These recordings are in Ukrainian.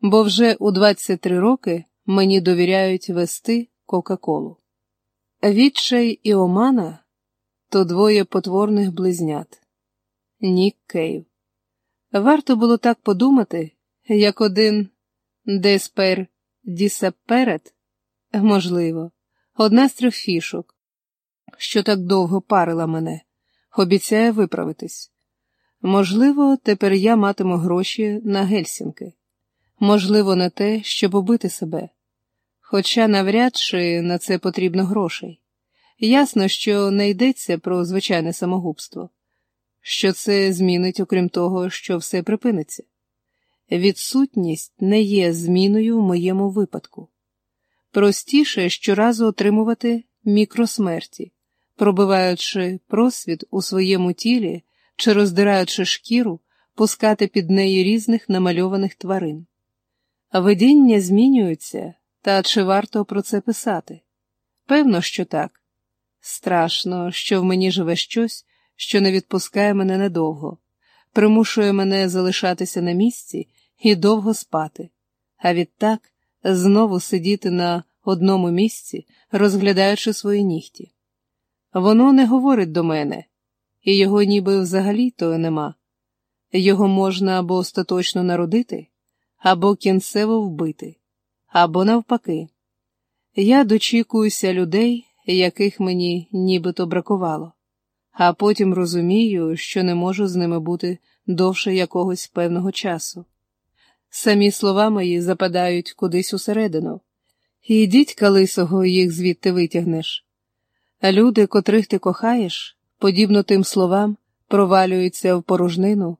бо вже у 23 роки мені довіряють вести Кока-Колу. Відчай і Омана то двоє потворних близнят. Нік Кейв. Варто було так подумати, як один despair disappeared, можливо, одна з трьох фішок, що так довго парила мене, обіцяє виправитись. Можливо, тепер я матиму гроші на Гельсінки, можливо, на те, щоб убити себе. Хоча навряд чи на це потрібно грошей. Ясно, що не йдеться про звичайне самогубство, що це змінить, окрім того, що все припиниться. Відсутність не є зміною в моєму випадку. Простіше щоразу отримувати мікросмерті, пробиваючи просвіт у своєму тілі чи роздираючи шкіру, пускати під неї різних намальованих тварин. Видіння змінюються, та чи варто про це писати? Певно, що так. Страшно, що в мені живе щось, що не відпускає мене недовго, примушує мене залишатися на місці і довго спати, а відтак знову сидіти на одному місці, розглядаючи свої нігті. Воно не говорить до мене, і його ніби взагалі то нема. Його можна або остаточно народити, або кінцево вбити, або навпаки. Я дочікуюся людей, яких мені нібито бракувало, а потім розумію, що не можу з ними бути довше якогось певного часу. Самі слова мої западають кудись усередину, і дідька лисого їх звідти витягнеш. Люди, котрих ти кохаєш, подібно тим словам, провалюються в порожнину,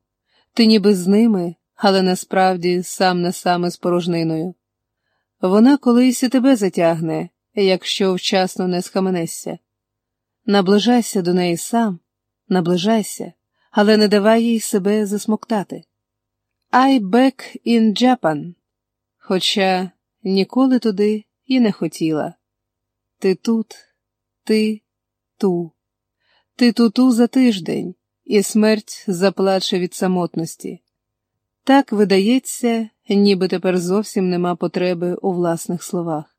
ти ніби з ними, але насправді сам на саме з порожниною. Вона колись і тебе затягне, якщо вчасно не схаменешся. Наближайся до неї сам, наближайся, але не давай їй себе засмоктати. I back in Japan, хоча ніколи туди і не хотіла. Ти тут, ти ту, ти туту за тиждень, і смерть заплаче від самотності. Так видається, ніби тепер зовсім нема потреби у власних словах.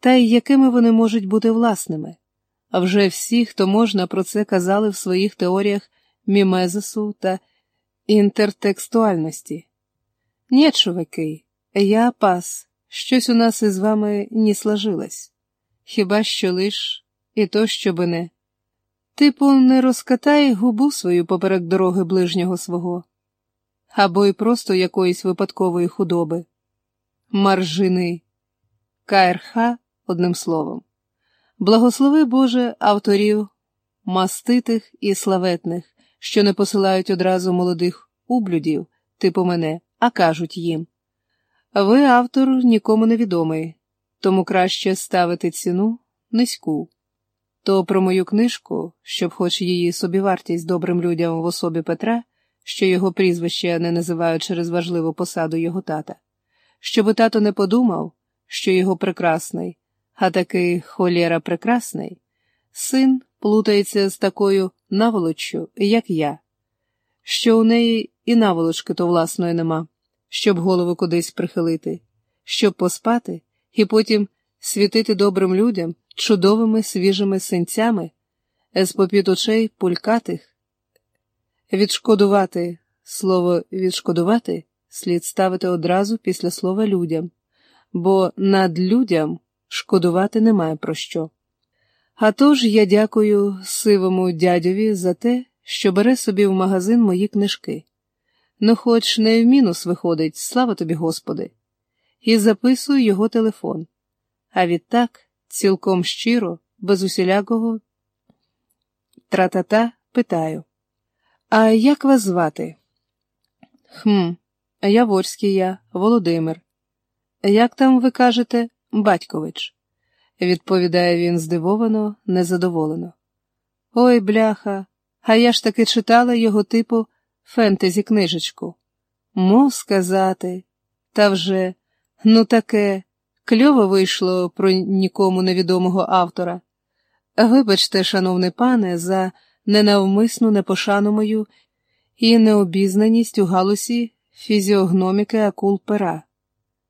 Та й якими вони можуть бути власними? А вже всі, хто можна, про це казали в своїх теоріях мімезису та інтертекстуальності. Ні, чуваки, я пас, щось у нас із вами не сложилось. Хіба що лиш і то, щоби не. Типу, не розкатай губу свою поперек дороги ближнього свого, або й просто якоїсь випадкової худоби. Маржини. КРХ, одним словом. Благослови Боже авторів маститих і славетних, що не посилають одразу молодих ублюдів, типу мене, а кажуть їм. Ви, автор, нікому не відомий, тому краще ставити ціну низьку. То про мою книжку, щоб хоч її собівартість добрим людям в особі Петра, що його прізвище не називають через важливу посаду його тата, щоби тато не подумав, що його прекрасний, а такий холєра прекрасний, син плутається з такою наволоччю, як я, що у неї і наволочки то власної нема, щоб голову кудись прихилити, щоб поспати і потім світити добрим людям чудовими свіжими синцями, з попід очей пулькатих. Відшкодувати слово відшкодувати слід ставити одразу після слова людям, бо над людям шкодувати немає про що. А тож я дякую сивому дядьові за те, що бере собі в магазин мої книжки. Ну, хоч не в мінус виходить, слава тобі, Господи, і записую його телефон. А відтак, цілком щиро, без усілякого тра-та-та, питаю: А як вас звати? Хм, Яворський я, Володимир. Як там ви кажете, батькович? відповідає він здивовано, незадоволено. Ой, бляха, а я ж таки читала його типу фентезі книжечку. Мов сказати, та вже, ну таке, кльово вийшло про нікому невідомого автора. Вибачте, шановний пане, за ненавмисну непошану мою і необізнаність у галусі фізіогноміки акул пера.